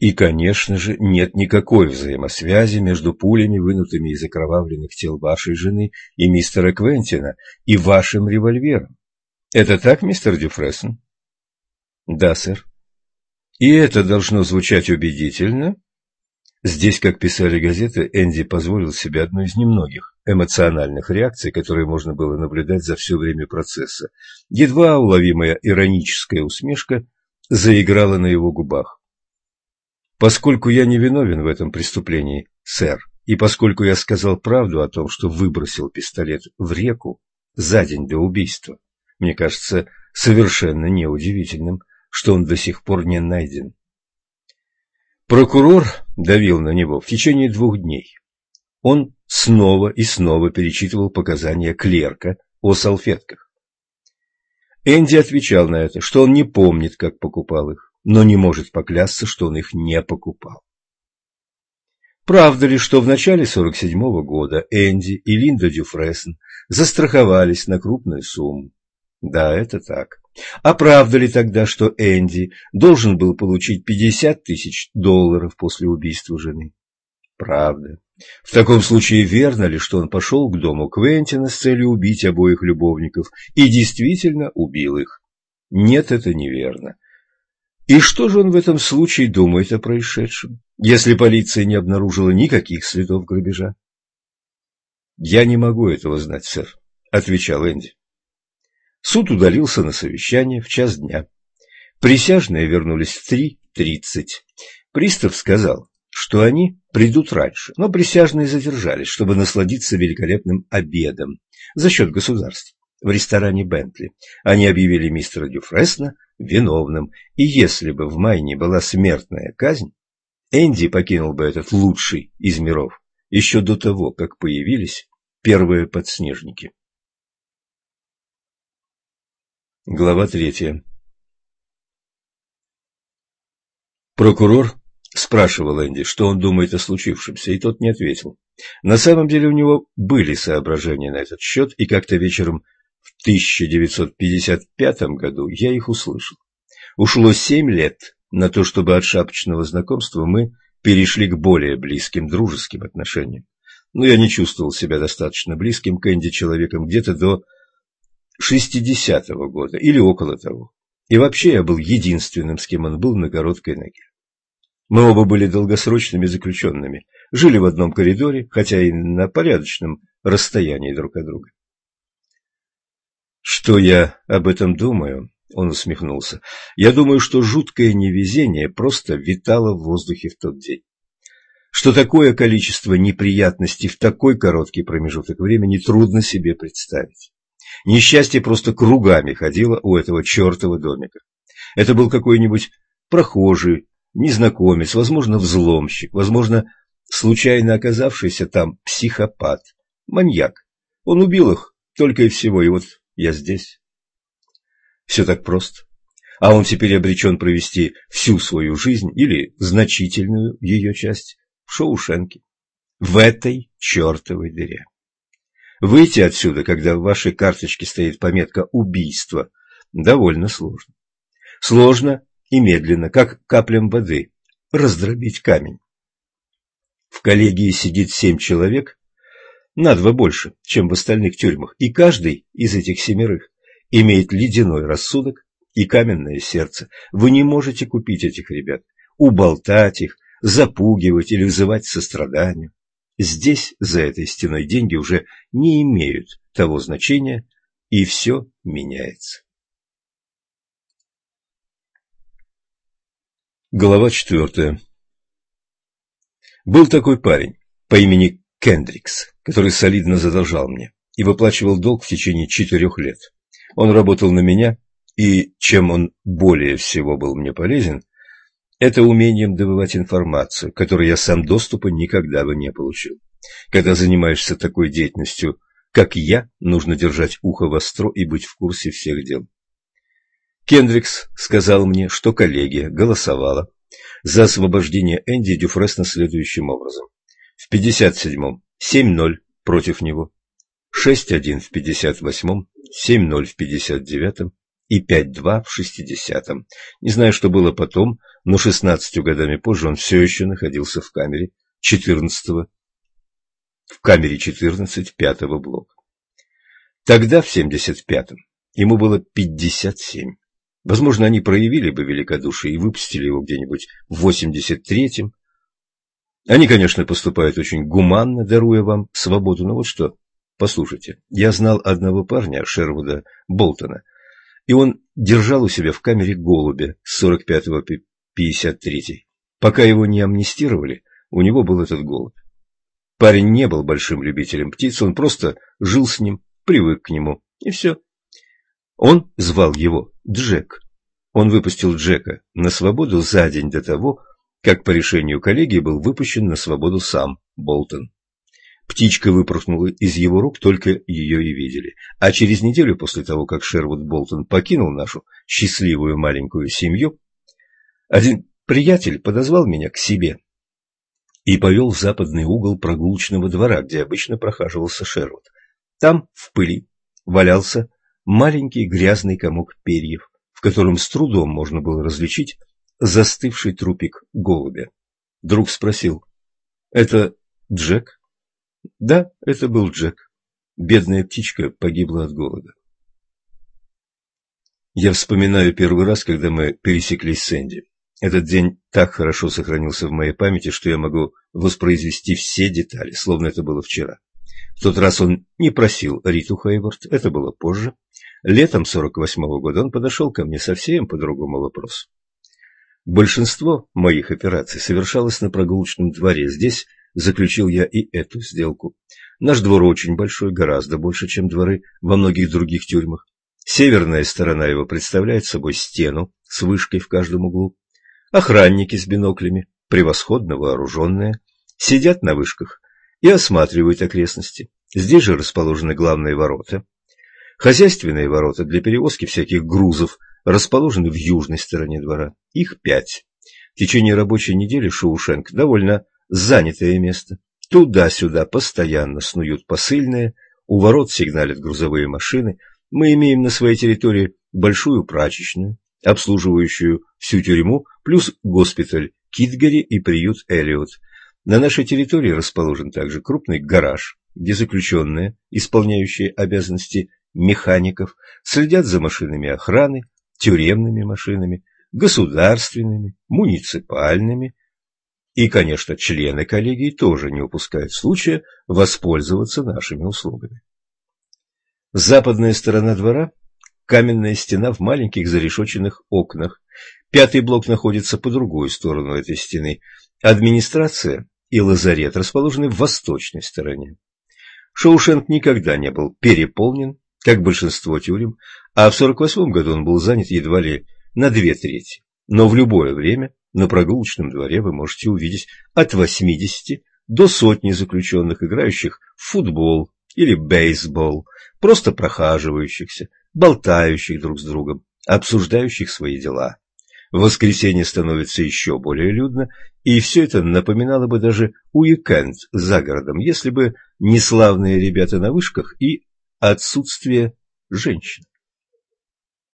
И, конечно же, нет никакой взаимосвязи между пулями, вынутыми из окровавленных тел вашей жены и мистера Квентина, и вашим револьвером. Это так, мистер Дюфрессен? Да, сэр. И это должно звучать убедительно? Здесь, как писали газеты, Энди позволил себе одну из немногих эмоциональных реакций, которые можно было наблюдать за все время процесса. Едва уловимая ироническая усмешка заиграла на его губах. Поскольку я не виновен в этом преступлении, сэр, и поскольку я сказал правду о том, что выбросил пистолет в реку за день до убийства, мне кажется совершенно неудивительным, что он до сих пор не найден. Прокурор давил на него в течение двух дней. Он снова и снова перечитывал показания клерка о салфетках. Энди отвечал на это, что он не помнит, как покупал их но не может поклясться, что он их не покупал. Правда ли, что в начале 47-го года Энди и Линда Дюфрессен застраховались на крупную сумму? Да, это так. А правда ли тогда, что Энди должен был получить 50 тысяч долларов после убийства жены? Правда. В таком случае верно ли, что он пошел к дому Квентина с целью убить обоих любовников и действительно убил их? Нет, это неверно. И что же он в этом случае думает о происшедшем, если полиция не обнаружила никаких следов грабежа? «Я не могу этого знать, сэр», — отвечал Энди. Суд удалился на совещание в час дня. Присяжные вернулись в 3.30. Пристав сказал, что они придут раньше, но присяжные задержались, чтобы насладиться великолепным обедом за счет государства в ресторане Бентли. Они объявили мистера Дюфресна виновным, и если бы в Майне была смертная казнь, Энди покинул бы этот лучший из миров еще до того, как появились первые подснежники. Глава третья Прокурор спрашивал Энди, что он думает о случившемся, и тот не ответил. На самом деле у него были соображения на этот счет, и как-то вечером 1955 году я их услышал. Ушло семь лет на то, чтобы от шапочного знакомства мы перешли к более близким дружеским отношениям. Но я не чувствовал себя достаточно близким к Энди человеком где-то до 60-го года или около того. И вообще я был единственным, с кем он был на короткой ноге. Мы оба были долгосрочными заключенными, жили в одном коридоре, хотя и на порядочном расстоянии друг от друга. Что я об этом думаю? Он усмехнулся. Я думаю, что жуткое невезение просто витало в воздухе в тот день. Что такое количество неприятностей в такой короткий промежуток времени трудно себе представить. Несчастье просто кругами ходило у этого чертова домика. Это был какой-нибудь прохожий, незнакомец, возможно, взломщик, возможно, случайно оказавшийся там психопат, маньяк. Он убил их только и всего, и вот я здесь. Все так просто. А он теперь обречен провести всю свою жизнь или значительную ее часть в Шоушенке. В этой чертовой дыре. Выйти отсюда, когда в вашей карточке стоит пометка «убийство», довольно сложно. Сложно и медленно, как каплям воды, раздробить камень. В коллегии сидит семь человек, на два больше, чем в остальных тюрьмах, и каждый из этих семерых имеет ледяной рассудок и каменное сердце. Вы не можете купить этих ребят, уболтать их, запугивать или вызывать сострадание. Здесь, за этой стеной, деньги уже не имеют того значения, и все меняется. Глава четвертая Был такой парень по имени Кендрикс, который солидно задолжал мне и выплачивал долг в течение четырех лет. Он работал на меня, и чем он более всего был мне полезен, это умением добывать информацию, которой я сам доступа никогда бы не получил. Когда занимаешься такой деятельностью, как я, нужно держать ухо востро и быть в курсе всех дел. Кендрикс сказал мне, что коллегия голосовала за освобождение Энди Дюфресна следующим образом. В 57-м 7-0 против него, 6-1 в 58-м, 7-0 в 59-м и 5-2 в 60-м. Не знаю, что было потом, но 16 годами позже он все еще находился в камере 14 в камере 14 пятого блока. Тогда, в 75-м, ему было 57. Возможно, они проявили бы великодушие и выпустили его где-нибудь в 83-м. Они, конечно, поступают очень гуманно, даруя вам свободу, но вот что, послушайте, я знал одного парня, Шервуда Болтона, и он держал у себя в камере голубя с 45 по 53. Пока его не амнистировали, у него был этот голубь. Парень не был большим любителем птиц, он просто жил с ним, привык к нему, и все. Он звал его Джек. Он выпустил Джека на свободу за день до того, как по решению коллегии был выпущен на свободу сам Болтон. Птичка выпорхнула из его рук, только ее и видели. А через неделю после того, как Шервуд Болтон покинул нашу счастливую маленькую семью, один приятель подозвал меня к себе и повел в западный угол прогулочного двора, где обычно прохаживался Шервуд. Там, в пыли, валялся маленький грязный комок перьев, в котором с трудом можно было различить застывший трупик голубя. Друг спросил, «Это Джек?» Да, это был Джек. Бедная птичка погибла от голода. Я вспоминаю первый раз, когда мы пересеклись с Энди. Этот день так хорошо сохранился в моей памяти, что я могу воспроизвести все детали, словно это было вчера. В тот раз он не просил Риту Хейворд, это было позже. Летом 48-го года он подошел ко мне совсем по другому вопросу. Большинство моих операций совершалось на прогулочном дворе. Здесь заключил я и эту сделку. Наш двор очень большой, гораздо больше, чем дворы во многих других тюрьмах. Северная сторона его представляет собой стену с вышкой в каждом углу. Охранники с биноклями, превосходно вооруженные, сидят на вышках и осматривают окрестности. Здесь же расположены главные ворота. Хозяйственные ворота для перевозки всяких грузов расположены в южной стороне двора. Их пять. В течение рабочей недели Шоушенк довольно занятое место. Туда-сюда постоянно снуют посыльные, у ворот сигналят грузовые машины. Мы имеем на своей территории большую прачечную, обслуживающую всю тюрьму, плюс госпиталь Китгари и приют Эллиот. На нашей территории расположен также крупный гараж, где заключенные, исполняющие обязанности механиков, следят за машинами охраны, тюремными машинами, государственными, муниципальными, и, конечно, члены коллегии тоже не упускают случая воспользоваться нашими услугами. Западная сторона двора – каменная стена в маленьких зарешоченных окнах. Пятый блок находится по другую сторону этой стены. Администрация и лазарет расположены в восточной стороне. Шоушенк никогда не был переполнен, как большинство тюрем, а в 1948 году он был занят едва ли на две трети. Но в любое время на прогулочном дворе вы можете увидеть от 80 до сотни заключенных, играющих в футбол или бейсбол, просто прохаживающихся, болтающих друг с другом, обсуждающих свои дела. В воскресенье становится еще более людно, и все это напоминало бы даже уикенд за городом, если бы не славные ребята на вышках и отсутствие женщин.